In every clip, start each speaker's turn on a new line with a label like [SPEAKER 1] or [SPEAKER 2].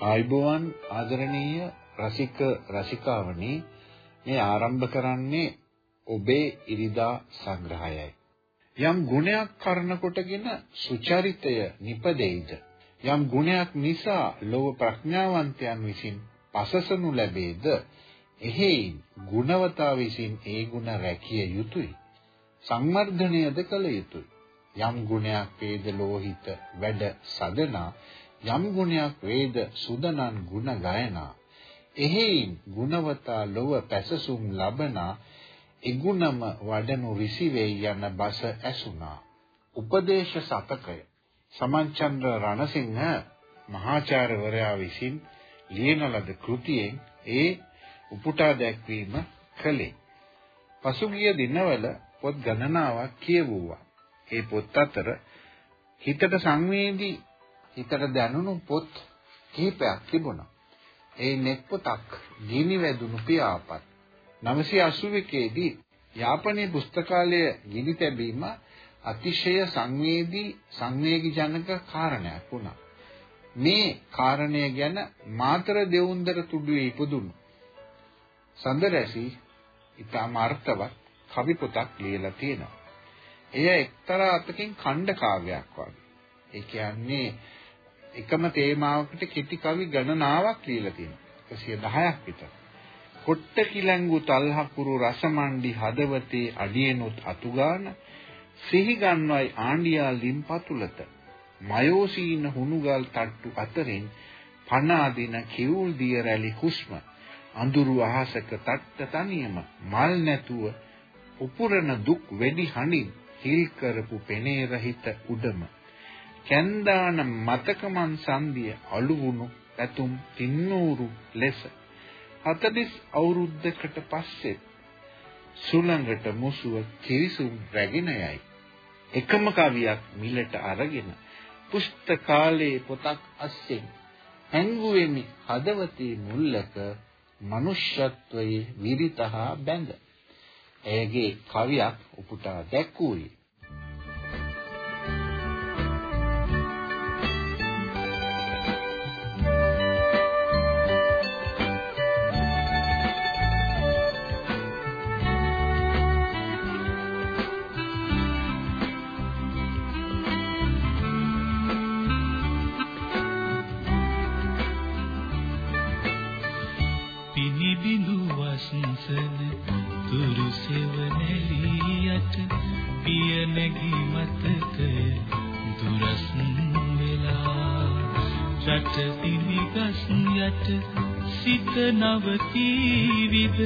[SPEAKER 1] ආයිබෝවන් ආදරණීය රසික රසිකාවනි මේ ආරම්භ කරන්නේ ඔබේ ඉරිදා සංග්‍රහයයි. යම් ගුණයක් කරන කොටගෙන සුචරිතය නිපදෙයිද? යම් ගුණයක් නිසා ලෝක ප්‍රඥාවන්තයන් විසින් පසසනු ලැබේද? එහෙයින් ගුණවතා විසින් ඒ ගුණ රැකිය යුතුය. සංවර්ධනයද කළ යුතුය. යම් ගුණයක් වේද ලෝහිත වැඩ සදනා යම් ගුණයක් වේද සුදනන් ගුණ ගයනා එහෙයින් ගුණවතා ලොව පැසසුම් ලබනා ඉගුණම වඩනු රිසිවෙයි යන බස ඇසුණා. උපදේශ සතකය සමන්චන්ද්‍ර රණසිංහ මහාචාර්යවරයා විසින් ලියන ලද කෘතියෙන් ඒ උපුටා දැක්වීම කළේ. පසුගිය දිනවල පොත් ගණනාවක් කියවුවා. ඒ පොත් අතර හිතට සංවේදී හිතට දැනුණු පොත් කිහිපයක් තිබුණා. ඒ නෙත් පොතක් ගිනි වැදුණු පියාපත් 981 දී යාපනයේ පුස්තකාලය ගිනි තැබීම අතිශය සංවේදී සංවේගී ජනක කාරණයක් වුණා. මේ කාරණය ගැන මාතර දෙවුන්දර තුඩුවේ ඉපදුණු සඳරැසි ඉතාම අර්ථවත් කවි පොතක් ලියලා තියෙනවා. එය එක්තරා අතකින් ඛණ්ඩ කාව්‍යයක් වගේ. ඒ කියන්නේ එකම තේමාවකට කෙටි කවි ගණනාවක් ලියලා තියෙනවා. 110ක් විතර. කොට්ට කිලංගු තල්හකුරු රසමණ්ඩි හදවතේ අඩියනොත් අතුගාන සිහි ගන්වයි ආණ්ඩියා ලිම්පතුලත මයෝසීන හුණුගල් තට්ටු අතරින් පණ අදින කිවුල් දිය රැලි හුස්ම අඳුරු අහසක තට්ට තනියම මල් නැතුව උපුරන දුක් වෙඩි හඬින් හිල් කරපු පෙනේ රහිත උඩම කැන්දාන මතකමන් සන්දිය අලුවුණු පැතුම් තින්නූරු ලෙස 40 අවුරුද්දකට පස්සේ සුළඟට මුසුව කිවිසුම් රැගෙන යයි. එකම කවියක් මිලට අරගෙන පුස්තකාලයේ පොතක් අස්සෙන් හැංගුවෙමි හදවතේ මුල්ලක මනුෂ්‍යත්වයේ විරිතහා බැඳ. ඇයගේ කවියක් උපුටා දැක්වුවේ
[SPEAKER 2] නවතීවිද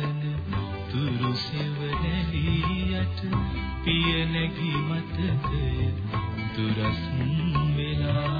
[SPEAKER 3] වසන තුරු සෙව
[SPEAKER 2] නැලියට පිය නැගී මතකය දුරස් වෙලා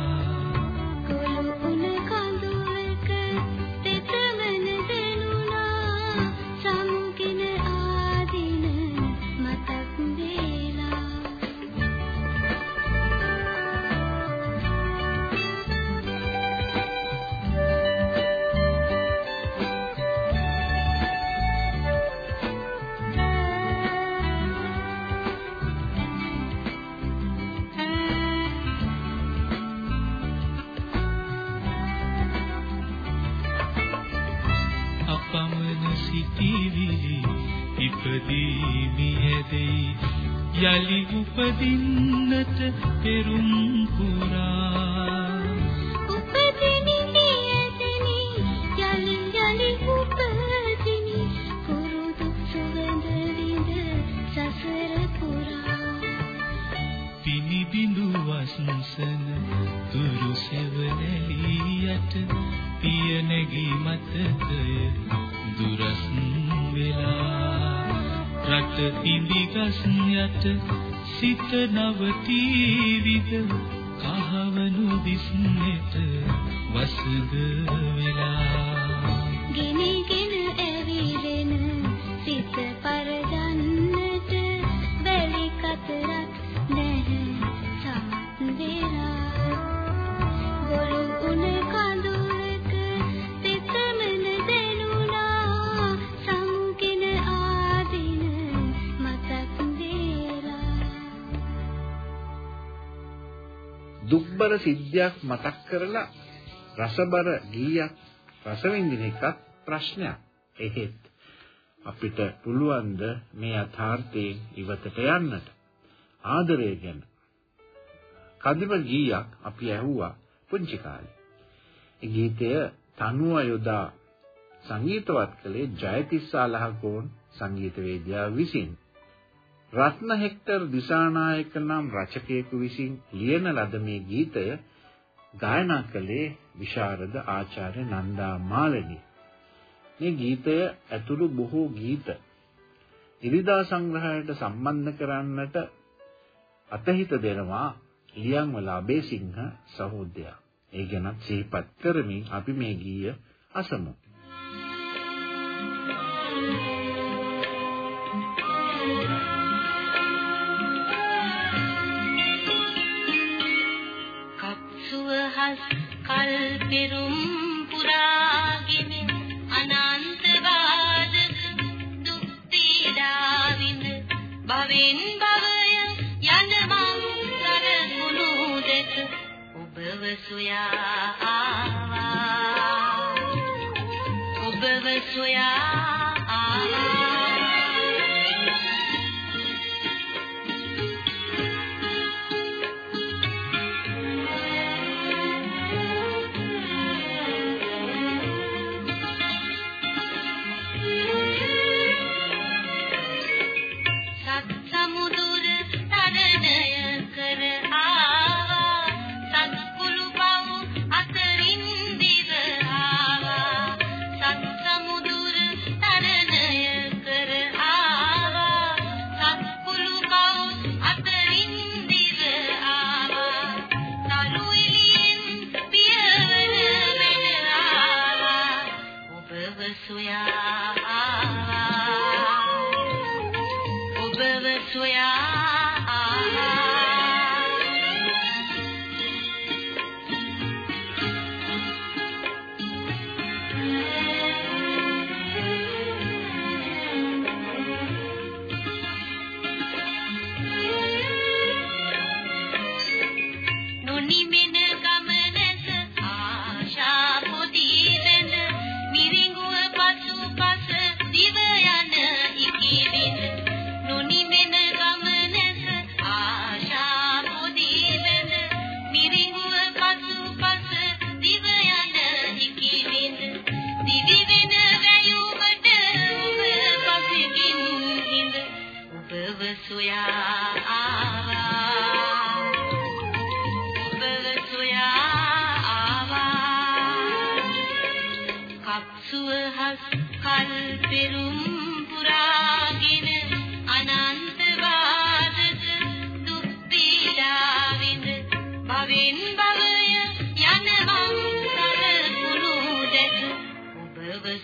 [SPEAKER 2] යට සිත නවතී විද කහවණු දිස්නෙට වසඟ වෙලා.
[SPEAKER 1] දුක්බර සිද්ධියක් මතක් කරලා රසබර ගීයක් රස විඳින එකත් ප්‍රශ්නයක්. එහෙත් අපිට පුළුවන් ද මේ යථාර්ථයෙන් ඉවතට යන්නට? ආදරය ගැන. කදිම ගීයක් අපි ඇහුවා පුංචි කාලේ. ඒ ගීතය තනුව යොදා සංගීතවත් කළේ ජයතිස්ස අලහකෝන් සංගීතවේදියා විසින්. රත්න හෙක්ටර් දිසානායක නම් රචකයෙකු විසින් ලියන ලද මේ ගීතය ගායනා කළේ විශාරද ආචාර්ය නන්දා මාලනී. මේ ගීතය ඇතුළු බොහෝ ගීත ඉරිදා සංග්‍රහයට සම්බන්ධ කරන්නට අතහිත දෙනවා ලියන්වල අබේසිංහ සහෝදරයා. ඒ ගැනත් සිහිපත් කරමින් අපි මේ ගීය අසමු.
[SPEAKER 3] කත්සුවහස් කල් පෙරුම් පුරාගෙන අනන්ත වාදක දුක් පීඩා විඳ භවෙන් භවය යන මං කරගුණු දෙක ඔබව සොයා ආවා. ඔබව සොයා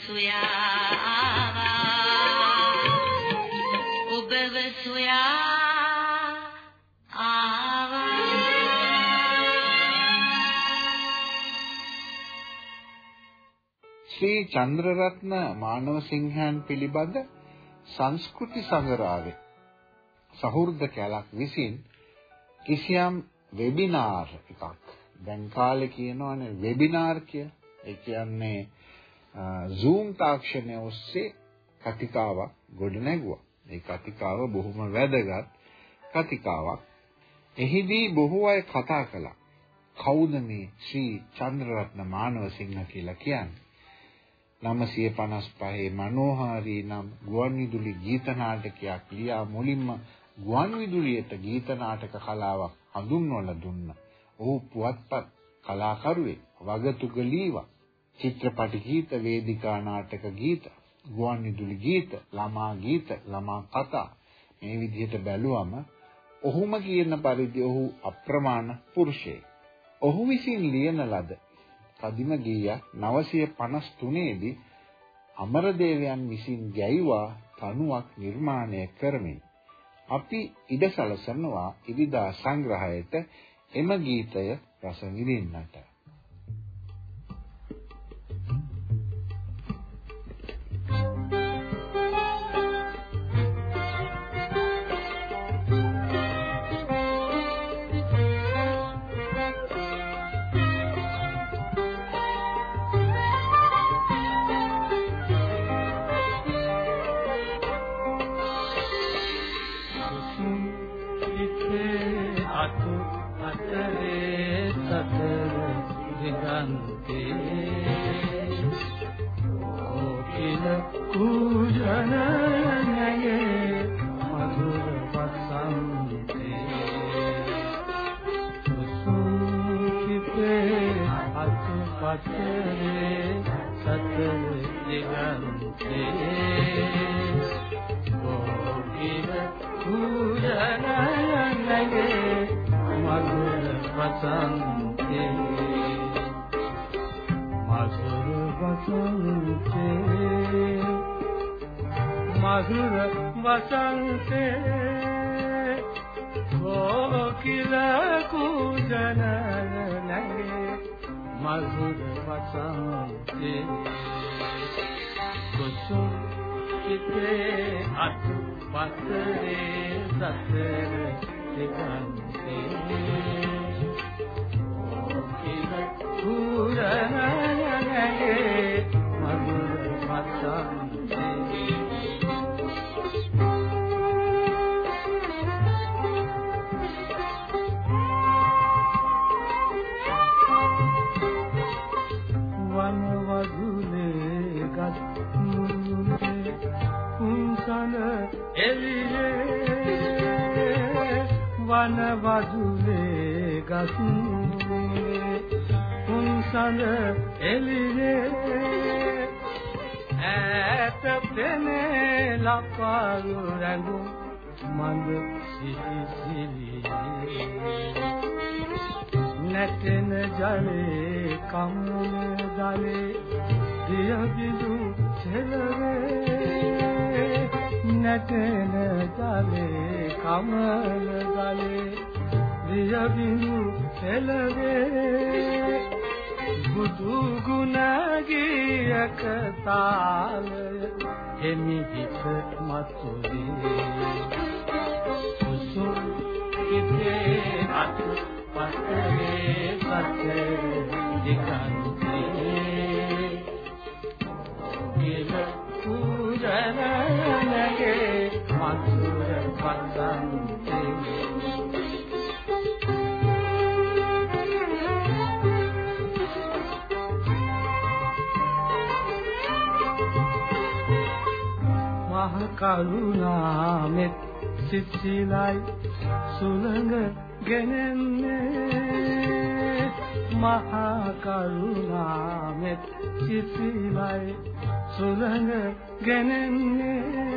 [SPEAKER 3] සොයා ආවා ඔබව සොයා ආවා
[SPEAKER 1] ශ්‍රී චන්ද්‍රරත්න මානවසිංහයන් පිළිබඳ සංස්කෘති සංග්‍රහයේ සහෘද කැලක් විසින් කිසියම් වෙබිනාර් එකක් දැන් කාලේ කියනවනේ වෙබිනාර් කිය. ඒ කියන්නේ Zoom තාක්ෂණය ඔස්සේ කතිකාවක් ගොඩ නැගුවා. ඒ කතිකාව බොහොම වැදගත් කතිකාවක්. එහිදී බොහෝ අය කතා කළා. කවුද මේ ශ්‍රී චන්ද්‍රරත්න මානවසිංහ කියලා කියන්නේ? 955 මනෝහාරී නම් ගුවන්විදුලි ගීත නාටකයක් ලියා මුලින්ම ගුවන්විදුලියට ගීත නාටක කලාවක් හඳුන්වලා දුන්නා. ඔහු පුවත්පත් කලාකරුවෙක්, වගතුග ලීවා, චිත්‍රපට ගීත, වේදිකා නාටක ගීත, ගුවන්විදුලි ගීත, ළමා ගීත, ළමා කතා. මේ විදිහට බැලුවම ඔහුම කියන පරිදි ඔහු අප්‍රමාණ පුරුෂයෙක්. ඔහු විසින් ලියන ලද කදිම ගීයක් 953 දී අමරදේවයන් විසින් ගැයුවා තනුවක් නිර්මාණය කරමින්. අපි ඉඩ සැලසනවා ඉරිදා සංග්‍රහයට එම ගීතය රස විඳින්නට.
[SPEAKER 4] කුජන නැගේ මధుර වසන්තේ කුසුම් කිතේ අත් පතරේ සතර දෙකන්තේ වදුලේ ගස්නේ උන්සඳ එළියේ ඈත පෙනේ ලපාරු රැඳු මන්ද සිසිලි නැතෙන ජලේ කම්මන දලේ දිය බිඳු සෙලවේ නැටෙන ජලේ කමල ගලේ දිය බිඳු එළවේ බුදු ගුණ ගියක තාලය එමි හිත මතුවේ. කුසුම් කිතේ අත් පස්සේ සත්‍ය දිකන්තේ ගිල පූජනනගේ මధుර පසන්තේ කරුණා මෙත් සිසිලයි සුළඟ ගෙනෙන්නේ. මහ කරුණා මෙත් සිසිලයි සුළඟ ගෙනෙන්නේ.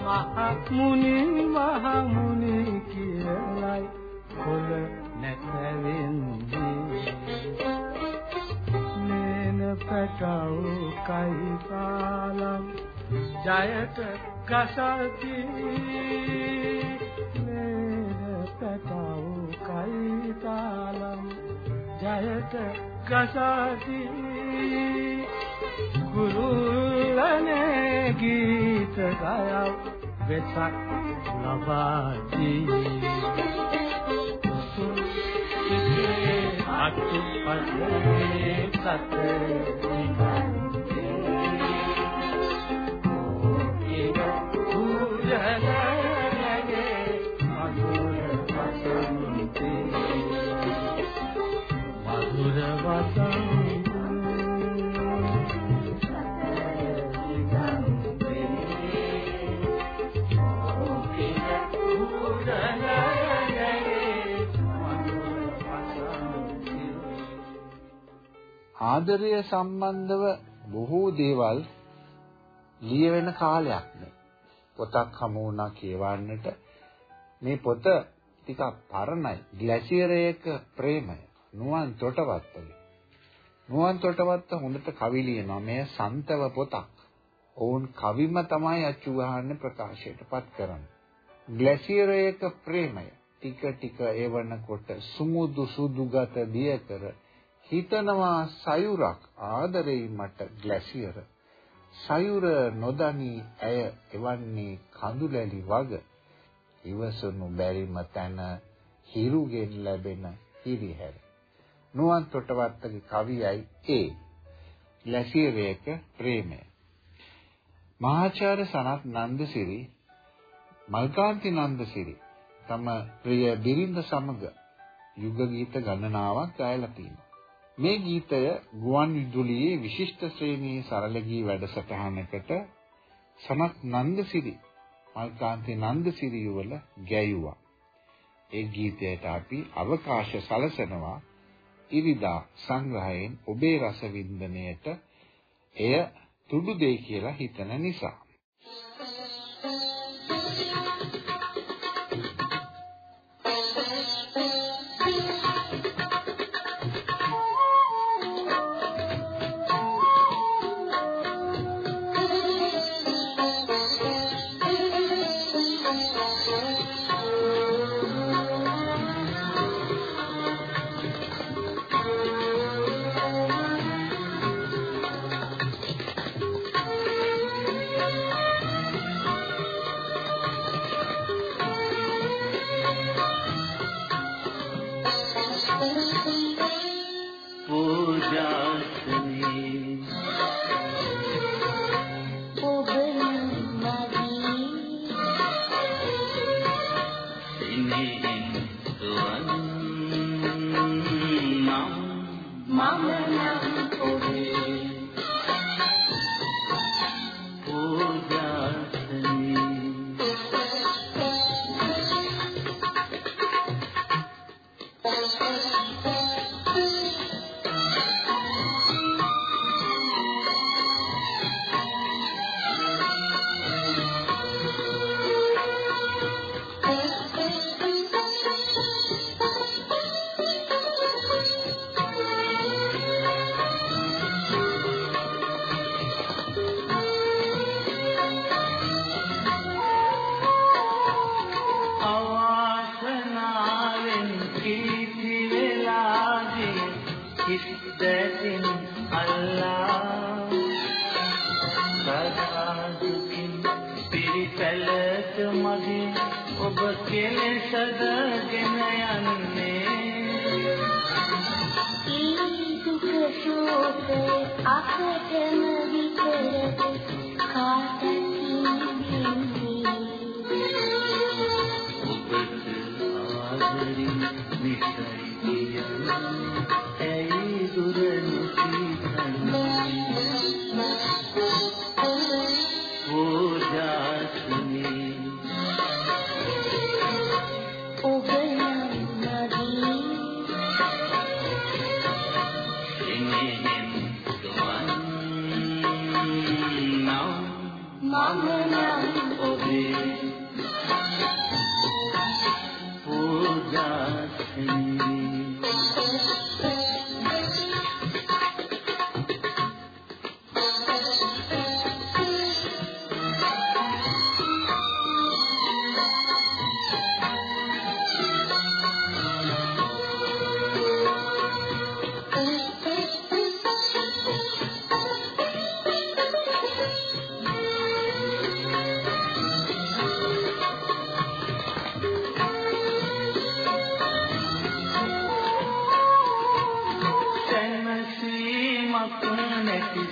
[SPEAKER 4] මහ මුනි මහ මුනි කියලයි කොළ නැතවෙන්නේ නේන පැටව කයිතාලම් ජයට ගසති නේද පැටව කයිතාලම් ජයට ගසති කුරුල්ලනේ ගීත ගයව වෙසක් ලබා දී අතුපතේ සත.
[SPEAKER 1] ආදරය සම්බන්ධව බොහෝ දේවල් ලියවෙන කාලයක් නේ. පොතක් හමු වුණා කියවන්නට මේ පොත ටිකක් පරණයි. ග්ලැසියරයක ප්‍රේමය. නුවන් තොටවත්තගේ. නුවන් තොටවත්ත හොඳට කවි ලියනවා. මේ සන්තව පොතක්. ඔවුන් කවිම තමයි අච්චු ගහන්නේ ප්‍රකාශයටපත් කරන්නේ. ග්ලැසියරයක ප්‍රේමය ටික ටික එවනකොට සුමුදු සුදුගත දිය කර හිතනවා සයුරක් ආදරෙයි මට ග්ලැසියර. සයුර නොදනී ඇය එවන්නේ කඳුලැලි වග. ඉවසනු බැරිම තැන හිරුගෙන් ලැබෙන හිරිහැර. නුවන් තොටවත්තගේ කවියයි ඒ. ග්ලැසියරයක ප්‍රේමය. මහාචාර්ය සනත් නන්දසිරි මල්කාන්ති නන්දසිරි තම ප්‍රිය බිරිඳ සමග යුග ගීත ගණනාවක් ගායලා තිනවා මේ ගීතය ගුවන් විදුලියේ විශිෂ්ට ශ්‍රේණියේ සරල ගී වැඩසටහනකට සනත් නන්දසිරි මල්කාන්ති නන්දසිරි යුවල ගැයුවා. ඒ ගීතයට අපි අවකාශ සලසනවා ඉරිදා සංග්‍රහයෙන් ඔබේ රස වින්දනයට එය තුඩු දෙයි කියලා හිතන නිසා.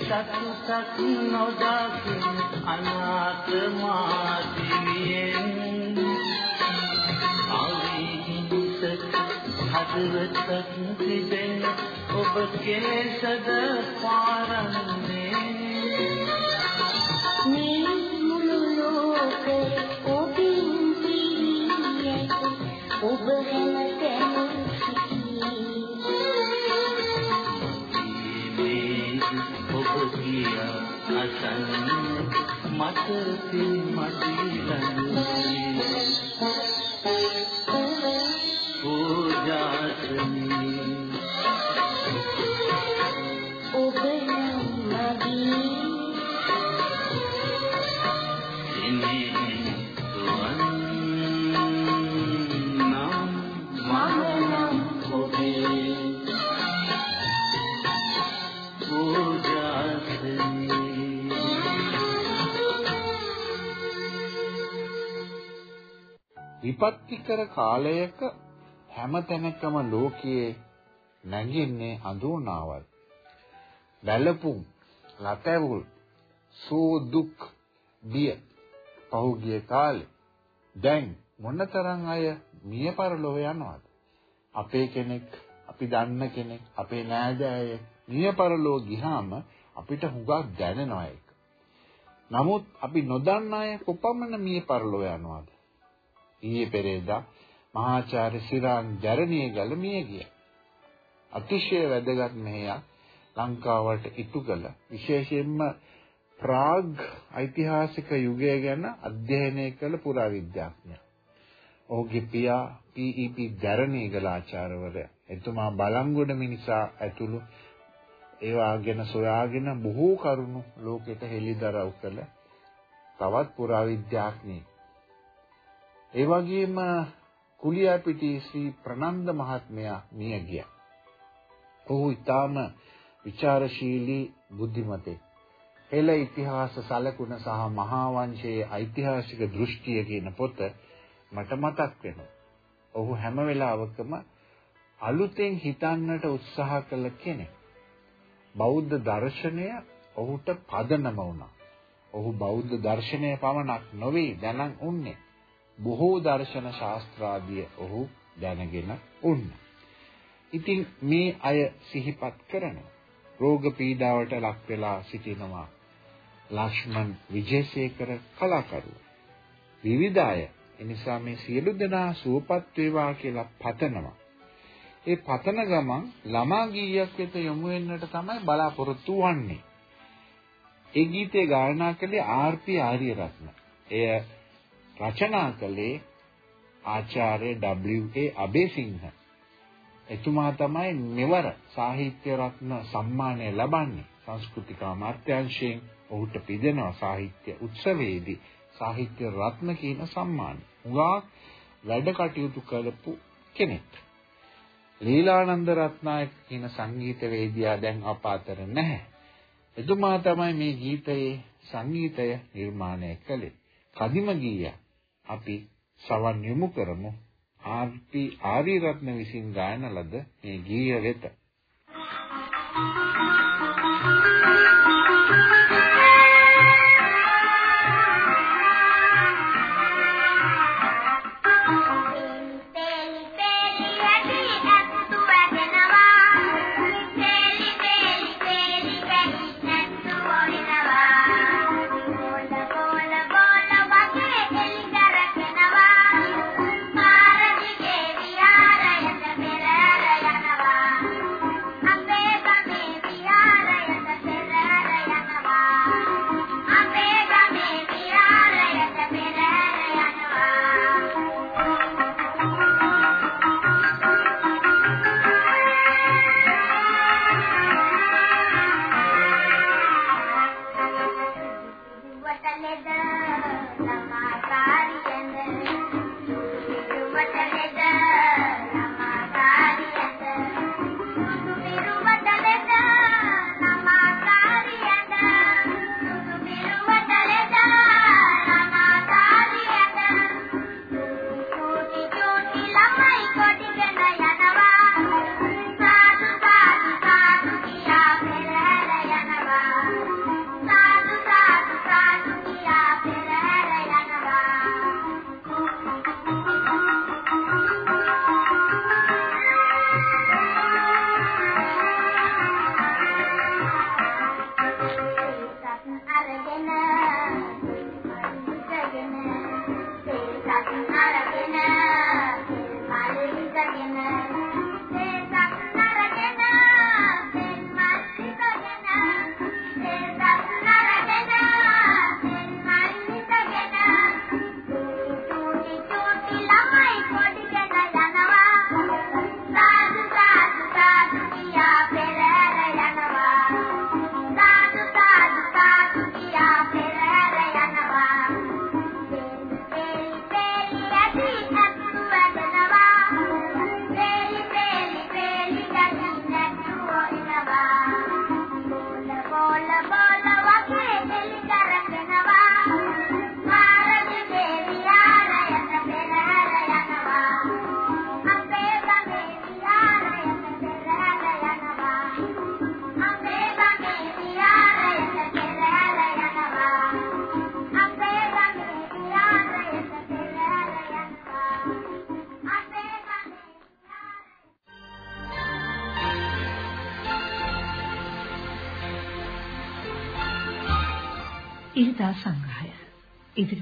[SPEAKER 5] දක්සක් නොදකින අනාථ මාදිවියෙන් අවිහිංසක හදවතක් තිබෙන ඔබ කෙලෙසද පාරන්නේ
[SPEAKER 2] මේ මුළු ලෝකේ ඔබින් පිරියේ ඔබ හැමතැන
[SPEAKER 5] ඔබ මට තින් මදිලන්නේ පූජාසනේ
[SPEAKER 1] විපත්තිකර කාලයක හැම තැනකම ලෝකයේ නැගින්නේ අඳුනාවල්. වැළපුම්, ලතැවුල්, සෝ දුක්, බිය පහුගිය කාලේ දැන් මොනතරම් අය මිය පරලොව යනවද? අපේ කෙනෙක්, අපි දන්න කෙනෙක්, අපේ නෑදෑය මිය පරලොව ගියාම අපිට හුඟක් දැනෙනවා ඒක. නමුත් අපි නොදන්න අය කොපමණ මිය පරලොව යනවද? ඊයේ පෙරේදා මහාචාර්ය සිරාන් ජරණියගල මිය ගියා. අතිශය වැදගත් මෙහෙයක් ලංකාවට ඉටු කළ විශේෂයෙන්ම ප්‍රාග් ඓතිහාසික යුගය ගැන අධ්‍යයනය කළ පුරාවිද්‍යාඥයා. ඔහුගේ පියා පී.ඊ.පී. ජරණියගල ආචාර්යවරයා. එතුමා බලංගොඩ මිනිසා ඇතුළු ඒවා ගැන සොයාගෙන බොහෝ කරුණු ලෝකෙට හෙළිදරව් කළ තවත් පුරාවිද්‍යාඥයෙක්. ඒ වගේම කුලියාපිටියේ ශ්‍රී ප්‍රනන්ද මහත්මයා මිය ගියා. ඔහු ඊටාම ਵਿਚාරශීලී බුද්ධිමතෙක්. හෙළ ඉතිහාස සලකුණ සහ මහා වංශයේ ඓතිහාසික දෘෂ්ටිය කියන පොත මට මතක් වෙනවා. ඔහු හැම වෙලාවකම අලුතෙන් හිතන්නට උත්සාහ කළ කෙනෙක්. බෞද්ධ දර්ශනය ඔහුට පදනම වුණා. ඔහු බෞද්ධ දර්ශනය පමණක් නොවේ දැනන් උන්නේ. බොහෝ දර්ශන ශාස්ත්‍රාදිය ඔහු දැනගෙන උන්නා. ඉතින් මේ අය සිහිපත් කරනවා. රෝග පීඩාවට ලක් වෙලා සිටිනවා. ලක්ෂ්මන් විජේසේකර කලාකරුවා. විවිධ අය එනිසා මේ සියලු දෙනා සුවපත් වේවා කියලා පතනවා. ඒ පතන ගමන් ළමා ගීයක් වෙත යොමු වෙන්නට තමයි බලාපොරොත්තු වන්නේ. ඒ ගීතේ ගායනා කළේ ආර්.පී. ආර්යරත්න. එය රචනා කළේ ආචාර්ය W.A. අබේසිංහ. එතුමා තමයි මෙවර සාහිත්‍ය රත්න සම්මානය ලබන්නේ. සංස්කෘතික අමාත්‍යාංශයෙන් ඔහුට පිදෙනවා සාහිත්‍ය උත්සවයේදී සාහිත්‍ය රත්න කියන සම්මානය. උගා වැඩ කටයුතු කරපු කෙනෙක්. ලීලානන්ද රත්නායක කියන සංගීතවේදියා දැන් අප අතර නැහැ. එතුමා තමයි මේ ගීතයේ සංගීතය නිර්මාණය කළේ. කදිම ගීයක් අපි සවන් යොමු කරමු ආර්.පී. ආරියරත්න විසින් ගායන ලද මේ ගීය වෙත.